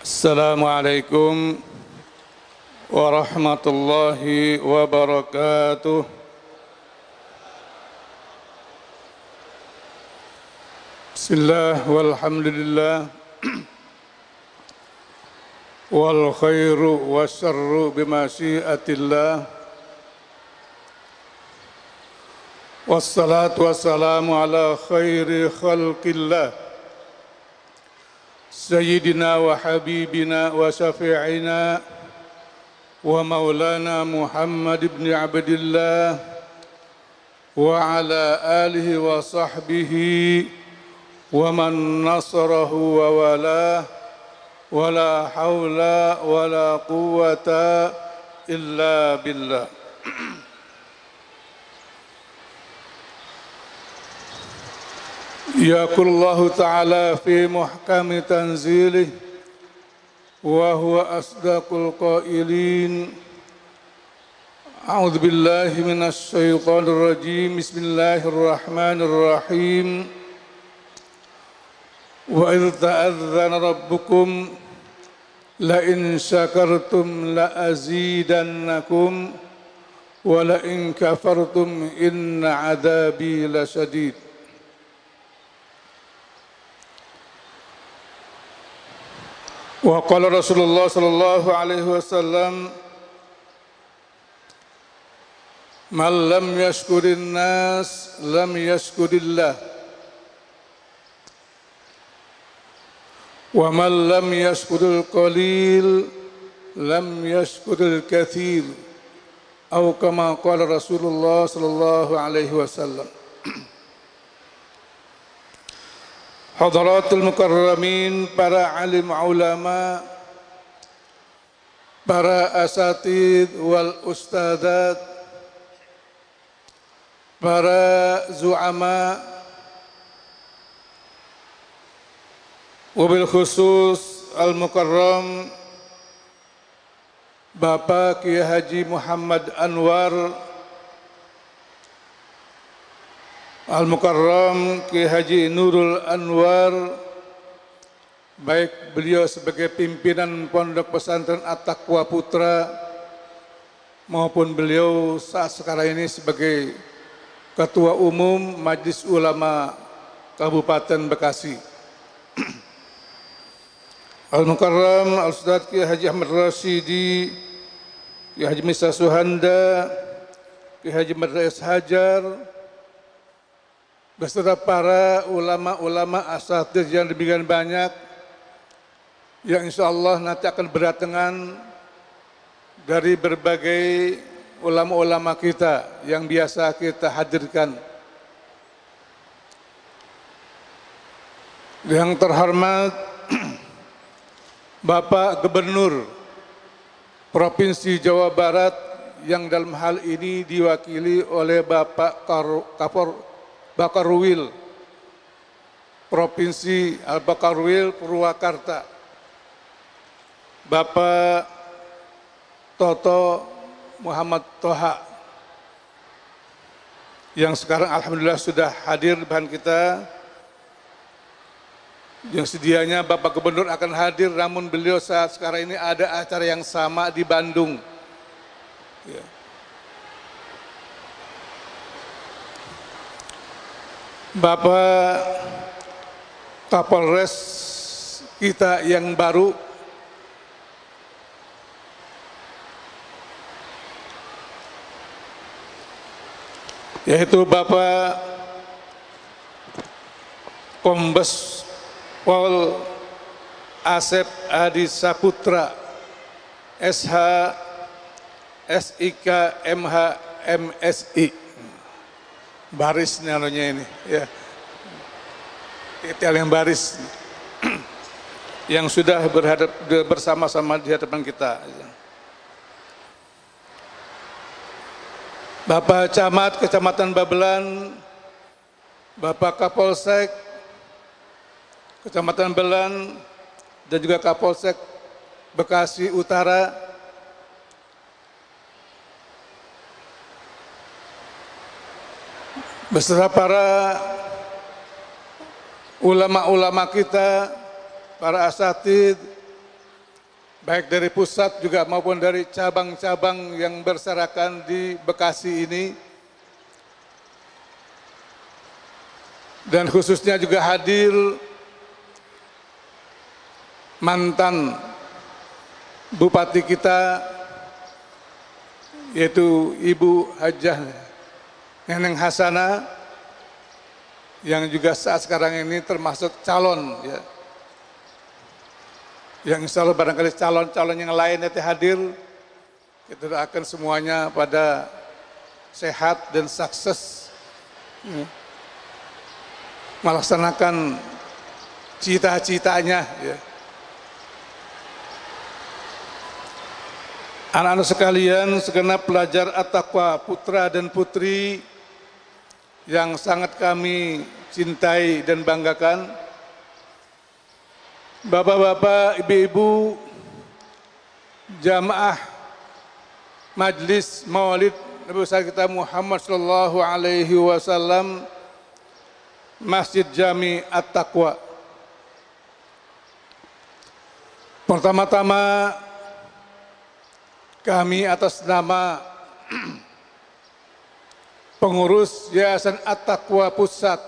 السلام عليكم ورحمة الله وبركاته. بسم الله والحمد لله. والخير والشر بمشيئة الله. والصلاة والسلام على خير خلق الله. سيدنا وحبيبنا وشفيعنا ومولانا محمد بن عبد الله وعلى آله وصحبه ومن نصره وولاه ولا حول ولا قوة إلا بالله. يقول الله تعالى في محكم تنزيله وهو أصدق القائلين. أعوذ بالله من الشيطان الرجيم. بسم الله الرحمن الرحيم. وإذ تأذن ربكم لئن شكرتم لأزيدنكم ولئن كفرتم إن عذابي لشديد. وقال رسول الله صلى الله عليه وسلم من لم يشكر الناس لم يشكر الله. ومن لم يشكر القليل لم يشكر الكثير. أو كما قال رسول الله صلى الله عليه وسلم. Hadaratul mukarramin, para alim ulama, para asatid wal ustadat, para zu'ama, wabil khusus al-mukarram, Bapak Kiai Haji Muhammad Anwar, Al-Mukarram Ki Haji Nurul Anwar baik beliau sebagai pimpinan Pondok Pesantren At-Taqwa Putra maupun beliau saat sekarang ini sebagai Ketua Umum Majlis Ulama Kabupaten Bekasi. Al-Mukarram Al-Ustaz Ki Haji Ahmad Rashidi, Ki Haji Misa Suhanda, Ki Haji Madrais Hajar, beserta para ulama-ulama asatir yang demikian banyak yang insya Allah nanti akan berdatangan dari berbagai ulama-ulama kita yang biasa kita hadirkan. Yang terhormat Bapak Gubernur Provinsi Jawa Barat yang dalam hal ini diwakili oleh Bapak Kapor Bakarwil, Provinsi Al-Bakarwil, Purwakarta. Bapak Toto Muhammad Toha yang sekarang Alhamdulillah sudah hadir bahan kita yang sedianya Bapak Gubernur akan hadir namun beliau saat sekarang ini ada acara yang sama di Bandung. Ya. Bapak Kapolres kita yang baru. Yaitu Bapak Kombes Pol Asep Adi Saputra SH SIK MH MSI baris namanya ini ya. Detail yang baris yang sudah berhadap bersama-sama di hadapan kita Bapak Camat Kecamatan Babelan Bapak Kapolsek Kecamatan Belan dan juga Kapolsek Bekasi Utara beserta para ulama-ulama kita, para asatid, baik dari pusat juga maupun dari cabang-cabang yang berserakan di Bekasi ini. Dan khususnya juga hadir mantan bupati kita yaitu Ibu Hajah Neneng Hasana yang juga saat sekarang ini termasuk calon ya yang insya Allah barangkali calon-calon yang lain nanti hadir kita doakan semuanya pada sehat dan sukses ya. melaksanakan cita-citanya ya. Anak-anak sekalian, segenap pelajar at-taqwa putra dan putri yang sangat kami cintai dan banggakan, Bapak-bapak, ibu-ibu, jamaah majlis Maulid Nabi besar kita Muhammad sallallahu alaihi wasallam Masjid Jami At-Taqwa. Pertama-tama kami atas nama pengurus Yayasan At-Taqwa Pusat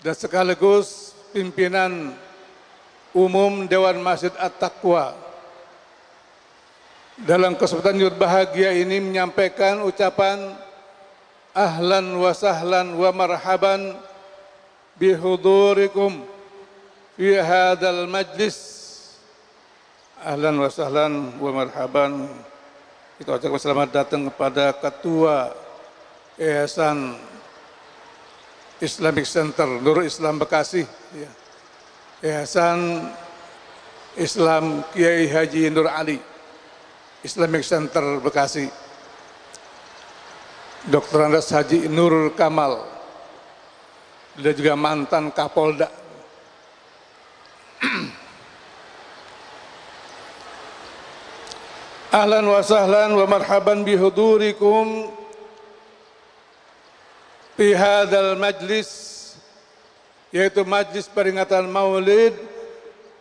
dan sekaligus pimpinan Umum Dewan Masjid At-Taqwa. Dalam kesempatan yang bahagia ini menyampaikan ucapan ahlan wa sahlan wa marhaban bihudurikum fi hadzal majlis. Ahlan wa sahlan wa marhaban. Kita ucapkan selamat datang kepada ketua Yayasan Islamic Center Nurul Islam Bekasi ya. Yayasan Islam Kiai Haji Nur Ali Islamic Center Bekasi Dr. Andas Haji Nur Kamal dan juga mantan Kapolda Ahlan wa sahlan wa marhaban bihudurikum fi hadzal majlis yaitu majlis peringatan Maulid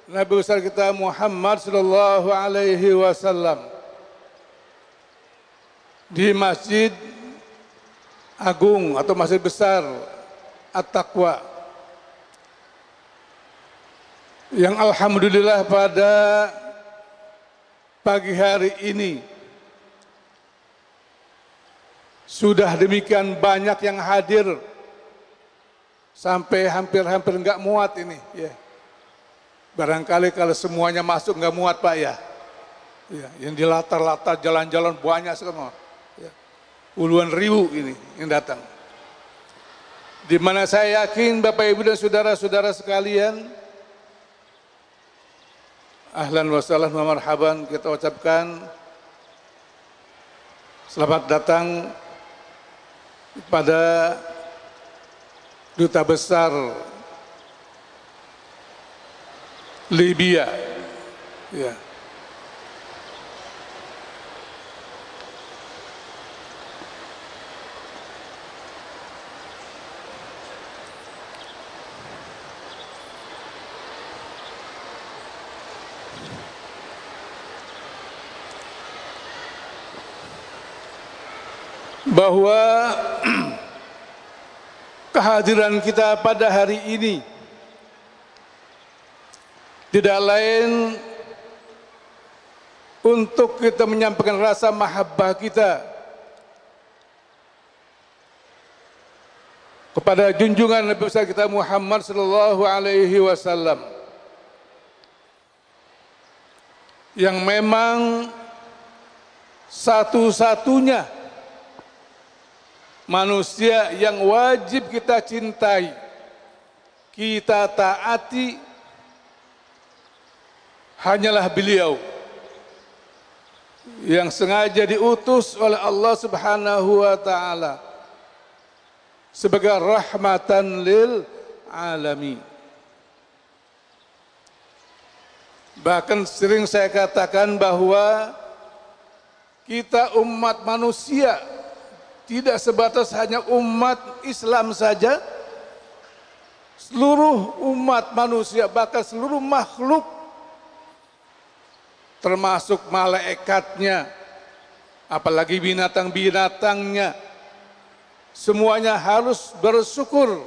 Nabi besar kita Muhammad sallallahu alaihi wasallam di Masjid Agung atau Masjid Besar At-Taqwa. Yang alhamdulillah pada pagi hari ini sudah demikian banyak yang hadir sampai hampir-hampir nggak muat ini. Ya. Barangkali kalau semuanya masuk nggak muat Pak ya. ya yang di latar-latar jalan-jalan banyak semua. Ya. Puluhan ribu ini yang datang. Di mana saya yakin Bapak Ibu dan saudara-saudara sekalian, ahlan wa sahlan wa marhaban kita ucapkan selamat datang pada duta besar Libya. Ya. Bahwa kehadiran kita pada hari ini tidak lain untuk kita menyampaikan rasa mahabbah kita kepada junjungan Nabi besar kita Muhammad sallallahu alaihi wasallam yang memang satu-satunya manusia yang wajib kita cintai, kita taati, hanyalah beliau yang sengaja diutus oleh Allah Subhanahu wa taala sebagai rahmatan lil alamin. Bahkan sering saya katakan bahwa kita umat manusia tidak sebatas hanya umat Islam saja, seluruh umat manusia, bahkan seluruh makhluk. Termasuk malaikatnya, apalagi binatang-binatangnya, semuanya harus bersyukur.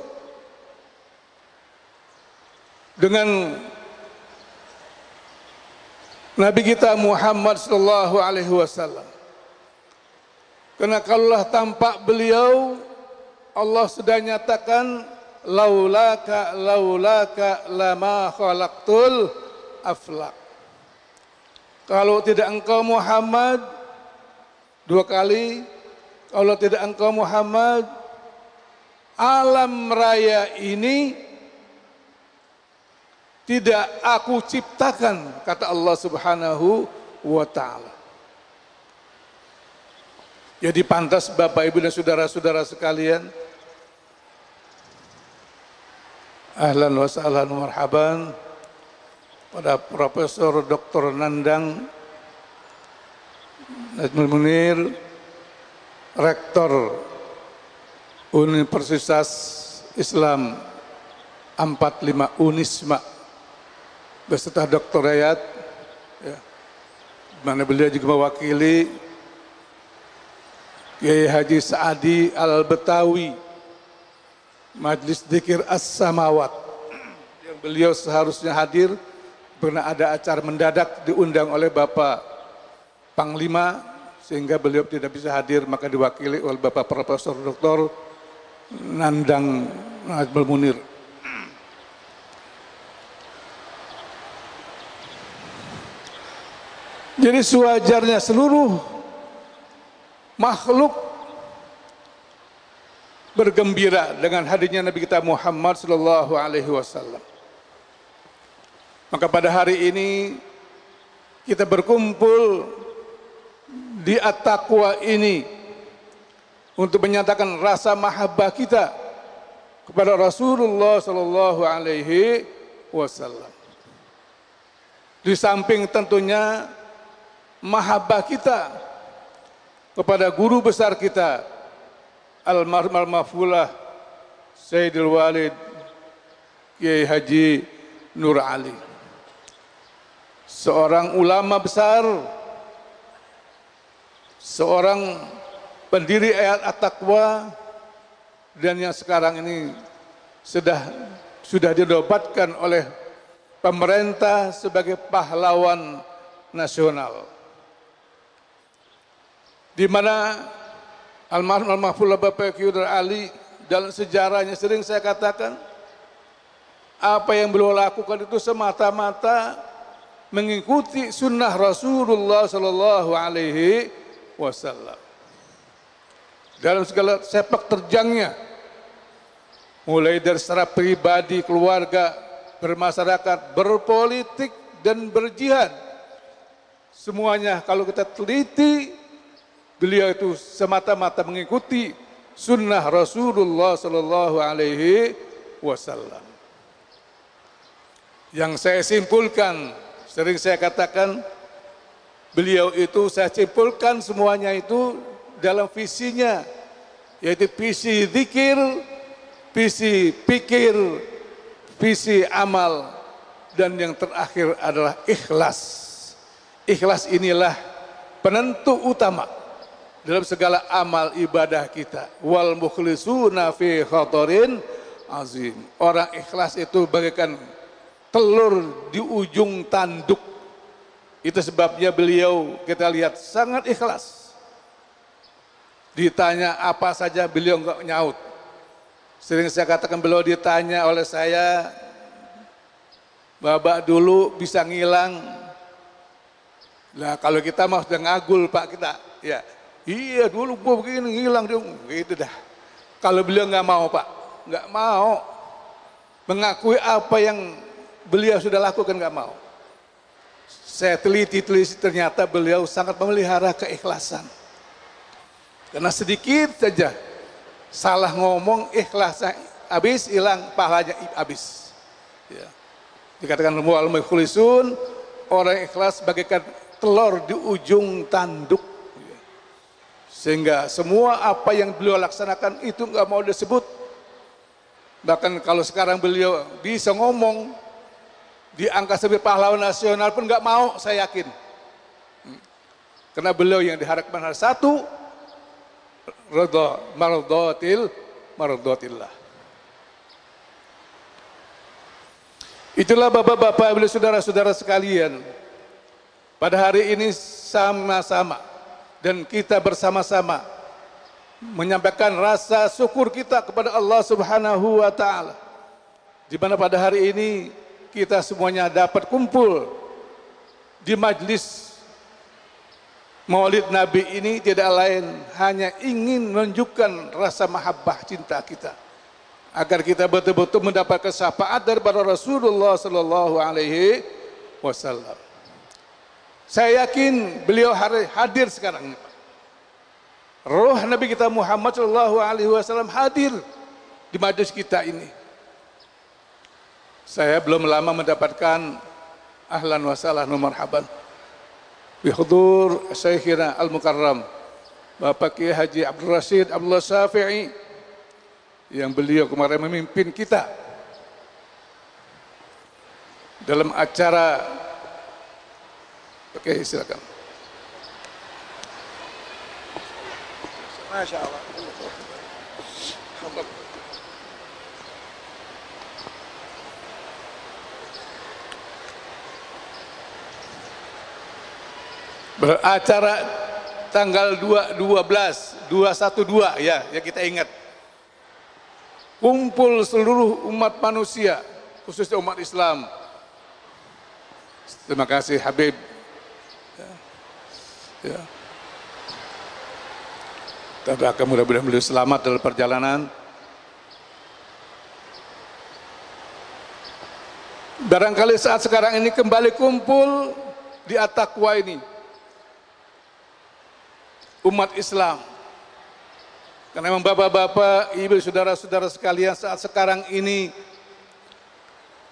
Dengan Nabi kita Muhammad sallallahu alaihi wasallam. Karena kalaulah tampak beliau Allah sudah nyatakan laulaka laulaka lama khalaqtul aflak. Kalau tidak engkau Muhammad dua kali, kalau tidak engkau Muhammad alam raya ini tidak aku ciptakan kata Allah Subhanahu wa taala. Jadi pantas Bapak Ibu dan saudara-saudara sekalian Ahlan wa sahlan marhaban pada Profesor Dr. Nandang Najmul Munir Rektor Universitas Islam 45 Unisma beserta Dr. Rayat ya, mana beliau juga mewakili Kiai Haji Saadi Al-Betawi Majlis Dikir As-Samawat yang beliau seharusnya hadir pernah ada acara mendadak diundang oleh Bapak Panglima sehingga beliau tidak bisa hadir maka diwakili oleh Bapak Profesor Dr. Nandang Najmul Munir. Jadi sewajarnya seluruh makhluk bergembira dengan hadirnya Nabi kita Muhammad sallallahu alaihi wasallam. Maka pada hari ini kita berkumpul di at-taqwa ini untuk menyatakan rasa mahabbah kita kepada Rasulullah sallallahu alaihi wasallam. Di samping tentunya mahabbah kita kepada guru besar kita almarhum al-mafulah Sayyidul Walid Kiai Haji Nur Ali. Seorang ulama besar seorang pendiri ayat at-taqwa dan yang sekarang ini sudah sudah dinobatkan oleh pemerintah sebagai pahlawan nasional di mana almarhum almarhum Bapak Kyudar Ali dalam sejarahnya sering saya katakan apa yang beliau lakukan itu semata-mata mengikuti sunnah Rasulullah Sallallahu Alaihi Wasallam. Dalam segala sepak terjangnya mulai dari secara pribadi keluarga bermasyarakat berpolitik dan berjihad semuanya kalau kita teliti Beliau itu semata-mata mengikuti sunnah Rasulullah Sallallahu Alaihi Wasallam. Yang saya simpulkan, sering saya katakan, beliau itu saya simpulkan semuanya itu dalam visinya, yaitu visi zikir, visi pikir, visi amal, dan yang terakhir adalah ikhlas. Ikhlas inilah penentu utama dalam segala amal ibadah kita. Wal mukhlisuna fi khatarin azim. Orang ikhlas itu bagaikan telur di ujung tanduk. Itu sebabnya beliau kita lihat sangat ikhlas. Ditanya apa saja beliau enggak nyaut. Sering saya katakan beliau ditanya oleh saya, Babak dulu bisa ngilang. Nah kalau kita mau sudah ngagul Pak kita, ya Iya dulu gua begini hilang dia gitu dah. Kalau beliau nggak mau pak, nggak mau mengakui apa yang beliau sudah lakukan nggak mau. Saya teliti-teliti ternyata beliau sangat memelihara keikhlasan. Karena sedikit saja salah ngomong ikhlasnya habis hilang pahalanya habis. Ya. Dikatakan mual orang ikhlas bagaikan telur di ujung tanduk sehingga semua apa yang beliau laksanakan itu nggak mau disebut. Bahkan kalau sekarang beliau bisa ngomong di angka sebagai pahlawan nasional pun nggak mau, saya yakin. Karena beliau yang diharapkan hanya satu, ridha mardatil mardatillah. Itulah bapak-bapak, ibu saudara-saudara sekalian. Pada hari ini sama-sama dan kita bersama-sama menyampaikan rasa syukur kita kepada Allah Subhanahu wa taala. Di mana pada hari ini kita semuanya dapat kumpul di majlis Maulid Nabi ini tidak lain hanya ingin menunjukkan rasa mahabbah cinta kita agar kita betul-betul mendapat syafaat daripada Rasulullah sallallahu alaihi wasallam. Saya yakin beliau hadir sekarang. Roh Nabi kita Muhammad Shallallahu Alaihi Wasallam hadir di majlis kita ini. Saya belum lama mendapatkan ahlan wa sahlan marhaban. Bihudur Syekhina Al-Mukarram Bapak Kiai Haji Abdul Rashid Abdullah Syafi'i yang beliau kemarin memimpin kita dalam acara Oke, silakan. Masya Allah. Beracara tanggal 2, 12, 212 ya, ya kita ingat. Kumpul seluruh umat manusia, khususnya umat Islam. Terima kasih Habib. Ya. ya. Kita mudah-mudahan beliau selamat dalam perjalanan. Barangkali saat sekarang ini kembali kumpul di Atakwa ini. Umat Islam. Karena memang bapak-bapak, ibu, saudara-saudara sekalian saat sekarang ini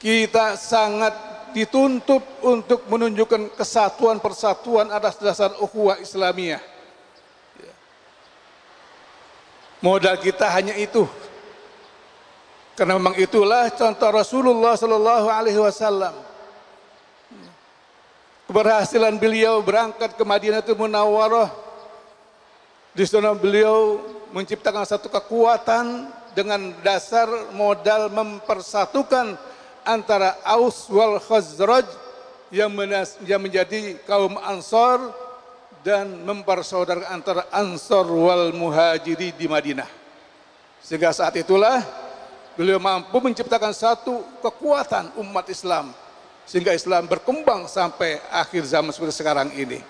kita sangat dituntut untuk menunjukkan kesatuan persatuan atas dasar ukhuwah Islamiyah. Modal kita hanya itu. Karena memang itulah contoh Rasulullah Sallallahu Alaihi Wasallam. Keberhasilan beliau berangkat ke Madinah itu Munawwarah. Di sana beliau menciptakan satu kekuatan dengan dasar modal mempersatukan antara Aus wal Khazraj yang menjadi kaum Ansar dan mempersaudarakan antara Ansar wal Muhajiri di Madinah. Sehingga saat itulah beliau mampu menciptakan satu kekuatan umat Islam sehingga Islam berkembang sampai akhir zaman seperti sekarang ini.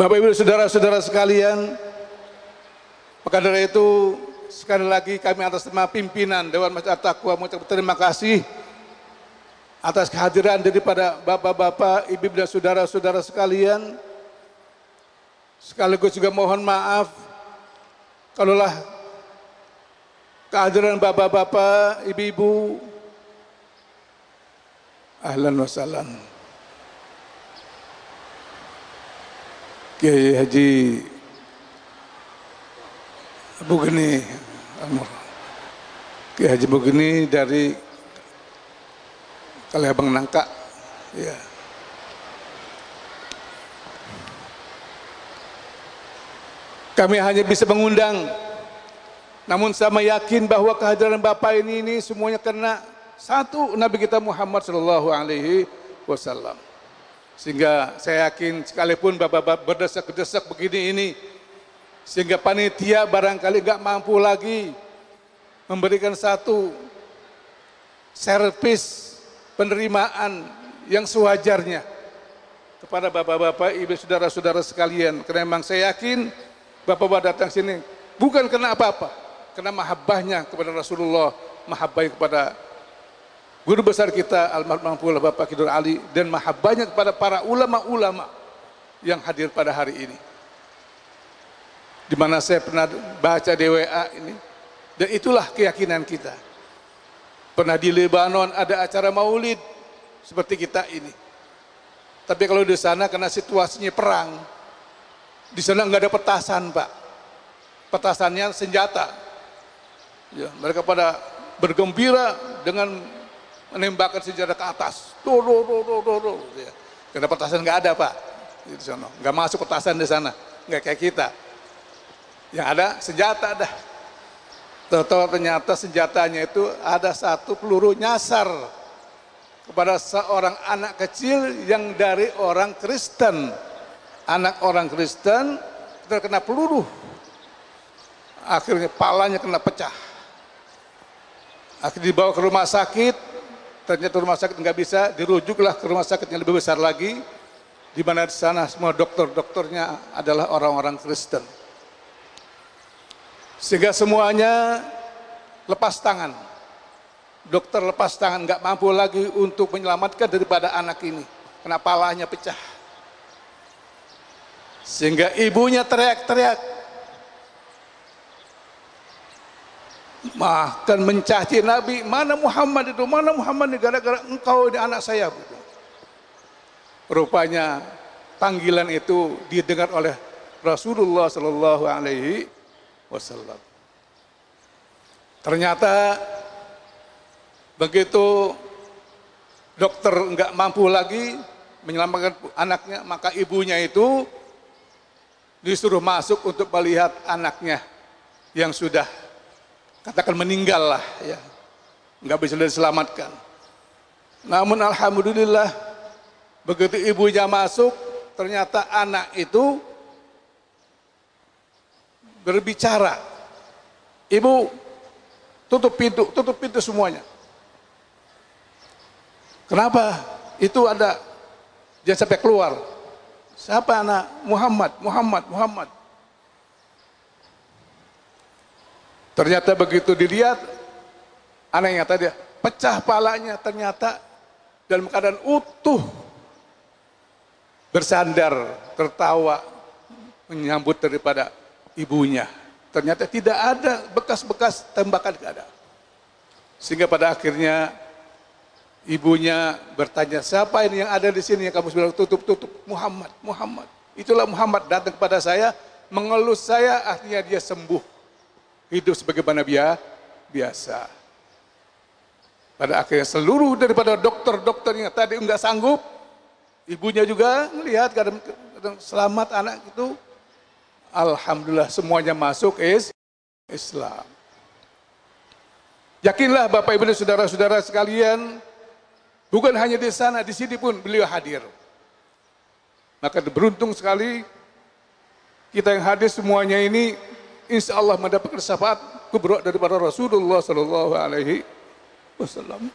Bapak Ibu saudara-saudara sekalian, maka dari itu sekali lagi kami atas nama pimpinan Dewan Masjid Taqwa mengucapkan terima kasih atas kehadiran daripada bapak-bapak, ibu dan saudara-saudara sekalian. Sekaligus juga mohon maaf kalaulah kehadiran bapak-bapak, ibu-ibu ahlan wa salam. Kiai Haji Bugeni Kiai Haji Bugeni dari kalau abang nangka ya. Kami hanya bisa mengundang namun sama yakin bahwa kehadiran Bapak ini ini semuanya karena satu Nabi kita Muhammad Shallallahu Alaihi Wasallam. Sehingga saya yakin sekalipun bapak-bapak berdesak-desak begini ini sehingga panitia barangkali nggak mampu lagi memberikan satu servis penerimaan yang sewajarnya kepada bapak-bapak, ibu saudara-saudara sekalian. Karena memang saya yakin bapak-bapak datang sini bukan karena apa-apa, karena mahabbahnya kepada Rasulullah, mahabbah kepada guru besar kita almarhum Bapak Kidur Ali dan mahabbahnya kepada para ulama-ulama yang hadir pada hari ini. Di mana saya pernah baca DWA ini dan itulah keyakinan kita Pernah di Lebanon ada acara maulid seperti kita ini. Tapi kalau di sana karena situasinya perang, di sana nggak ada petasan pak. Petasannya senjata. Ya, mereka pada bergembira dengan menembakkan senjata ke atas. Do, do, do, do, do, do, ya. Karena petasan nggak ada pak di sana, nggak masuk petasan di sana, nggak kayak kita. Yang ada senjata dah. Tahu ternyata senjatanya itu ada satu peluru nyasar kepada seorang anak kecil yang dari orang Kristen. Anak orang Kristen terkena peluru. Akhirnya palanya kena pecah. Akhirnya dibawa ke rumah sakit. Ternyata rumah sakit nggak bisa, dirujuklah ke rumah sakit yang lebih besar lagi. Di mana di sana semua dokter-dokternya adalah orang-orang Kristen. Sehingga semuanya lepas tangan. Dokter lepas tangan, nggak mampu lagi untuk menyelamatkan daripada anak ini. Kena palanya pecah. Sehingga ibunya teriak-teriak. Bahkan mencaci Nabi, mana Muhammad itu, mana Muhammad ini, gara-gara engkau ini anak saya. Rupanya panggilan itu didengar oleh Rasulullah Sallallahu Alaihi wasallam. Ternyata begitu dokter enggak mampu lagi menyelamatkan anaknya, maka ibunya itu disuruh masuk untuk melihat anaknya yang sudah katakan meninggal lah ya nggak bisa diselamatkan namun alhamdulillah begitu ibunya masuk ternyata anak itu berbicara. Ibu tutup pintu, tutup pintu semuanya. Kenapa? Itu ada jangan sampai keluar. Siapa anak? Muhammad, Muhammad, Muhammad. Ternyata begitu dilihat, anehnya tadi pecah palanya ternyata dalam keadaan utuh bersandar tertawa menyambut daripada ibunya. Ternyata tidak ada bekas-bekas tembakan tidak ada. Sehingga pada akhirnya ibunya bertanya, siapa ini yang ada di sini yang kamu bilang tutup-tutup? Muhammad, Muhammad. Itulah Muhammad datang kepada saya, mengelus saya, akhirnya dia sembuh. Hidup sebagaimana dia biasa. Pada akhirnya seluruh daripada dokter-dokter yang tadi enggak sanggup, ibunya juga melihat kadang, kadang selamat anak itu Alhamdulillah semuanya masuk is Islam. Yakinlah Bapak Ibu dan saudara-saudara sekalian, bukan hanya di sana, di sini pun beliau hadir. Maka beruntung sekali kita yang hadir semuanya ini insya Allah mendapatkan syafaat kubra daripada Rasulullah Sallallahu Alaihi Wasallam.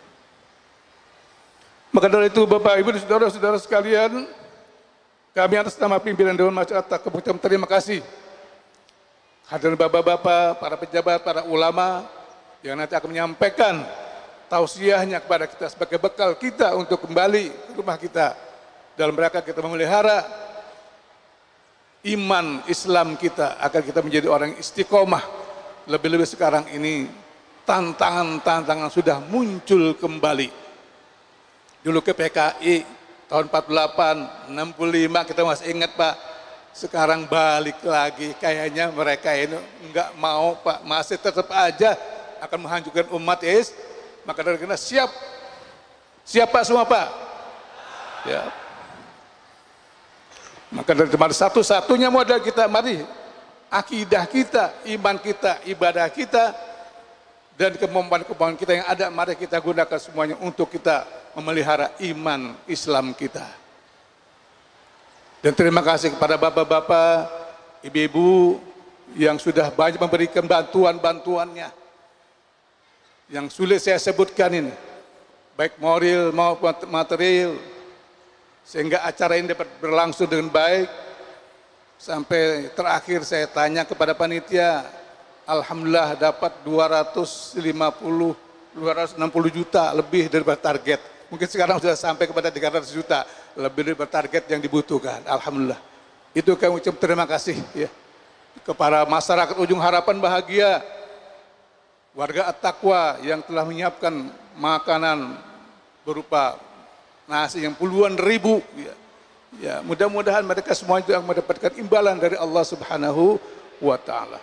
Maka dari itu Bapak Ibu dan saudara-saudara sekalian, kami atas nama pimpinan Dewan Masyarakat Kabupaten terima kasih. Hadirin bapak-bapak, para pejabat, para ulama yang nanti akan menyampaikan tausiahnya kepada kita sebagai bekal kita untuk kembali ke rumah kita. Dalam rangka kita memelihara iman Islam kita agar kita menjadi orang istiqomah. Lebih-lebih sekarang ini tantangan-tantangan sudah muncul kembali. Dulu ke PKI tahun 48, 65 kita masih ingat Pak. Sekarang balik lagi, kayaknya mereka ini enggak mau Pak, masih tetap aja akan menghancurkan umat is. Maka dari kita siap, siap Pak semua Pak. Ya. Maka dari teman satu-satunya modal kita, mari akidah kita, iman kita, ibadah kita, dan kemampuan-kemampuan kita yang ada, mari kita gunakan semuanya untuk kita memelihara iman Islam kita. Dan terima kasih kepada bapak-bapak, ibu-ibu yang sudah banyak memberikan bantuan-bantuannya. Yang sulit saya sebutkan ini, baik moral maupun material, sehingga acara ini dapat berlangsung dengan baik. Sampai terakhir saya tanya kepada panitia, Alhamdulillah dapat 250, 260 juta lebih daripada target Mungkin sekarang sudah sampai kepada 300 juta, lebih dari target yang dibutuhkan. Alhamdulillah. Itu kami ucap terima kasih ya kepada masyarakat ujung harapan bahagia, warga At-Taqwa yang telah menyiapkan makanan berupa nasi yang puluhan ribu. Ya, ya mudah-mudahan mereka semua itu yang mendapatkan imbalan dari Allah Subhanahu wa taala.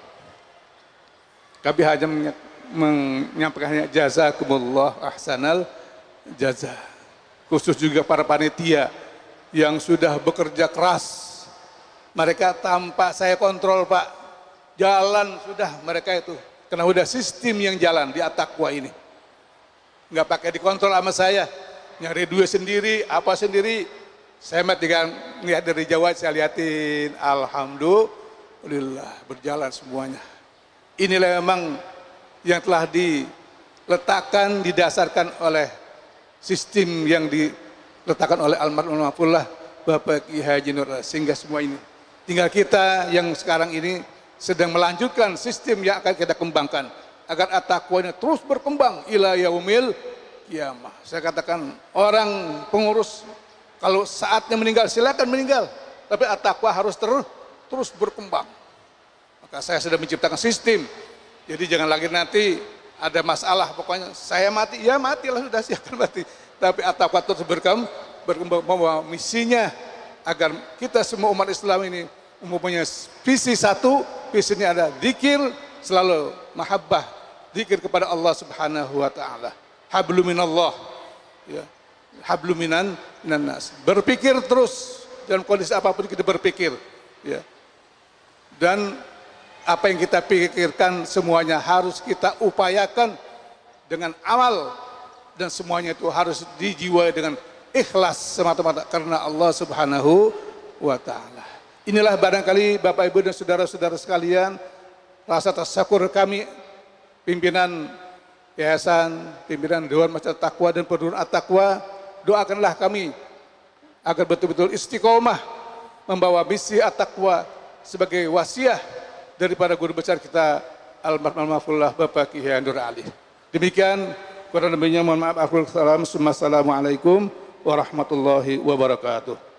Kami hanya menyampaikan jazakumullah ahsanal jaza. Khusus juga para panitia yang sudah bekerja keras. Mereka tanpa saya kontrol Pak, jalan sudah mereka itu. Karena udah sistem yang jalan di Atakwa ini. Nggak pakai dikontrol sama saya. Nyari duit sendiri, apa sendiri. Saya mati dengan lihat dari Jawa, saya liatin. Alhamdulillah, berjalan semuanya. Inilah memang yang telah diletakkan, didasarkan oleh sistem yang diletakkan oleh almarhum Mahfullah Bapak Ki Haji Nur sehingga semua ini tinggal kita yang sekarang ini sedang melanjutkan sistem yang akan kita kembangkan agar at-taqwa ini terus berkembang ila yaumil kiamah. Saya katakan orang pengurus kalau saatnya meninggal silakan meninggal, tapi at-taqwa harus terus terus berkembang. Maka saya sudah menciptakan sistem. Jadi jangan lagi nanti ada masalah pokoknya saya mati. Ya mati lah sudah siapkan mati. Tapi at-taqwa terus berkembang berkembang membawa misinya agar kita semua umat Islam ini mempunyai visi satu visinya ada zikir selalu mahabbah zikir kepada Allah Subhanahu wa taala. Hablum minallah ya. Hablum minan berpikir terus dalam kondisi apa pun kita berpikir ya. Dan apa yang kita pikirkan semuanya harus kita upayakan dengan amal dan semuanya itu harus dijiwai dengan ikhlas semata-mata karena Allah Subhanahu wa taala. Inilah barangkali Bapak Ibu dan saudara-saudara sekalian rasa tersyukur kami pimpinan yayasan, pimpinan Dewan Masyarakat Takwa dan Perduruan At-Takwa doakanlah kami agar betul-betul istiqomah membawa misi At-Takwa sebagai wasiah daripada guru besar kita Almarhum Bapak Kiai Nur Ali. Demikian kurang lebihnya mohon maaf. Assalamualaikum warahmatullahi wabarakatuh.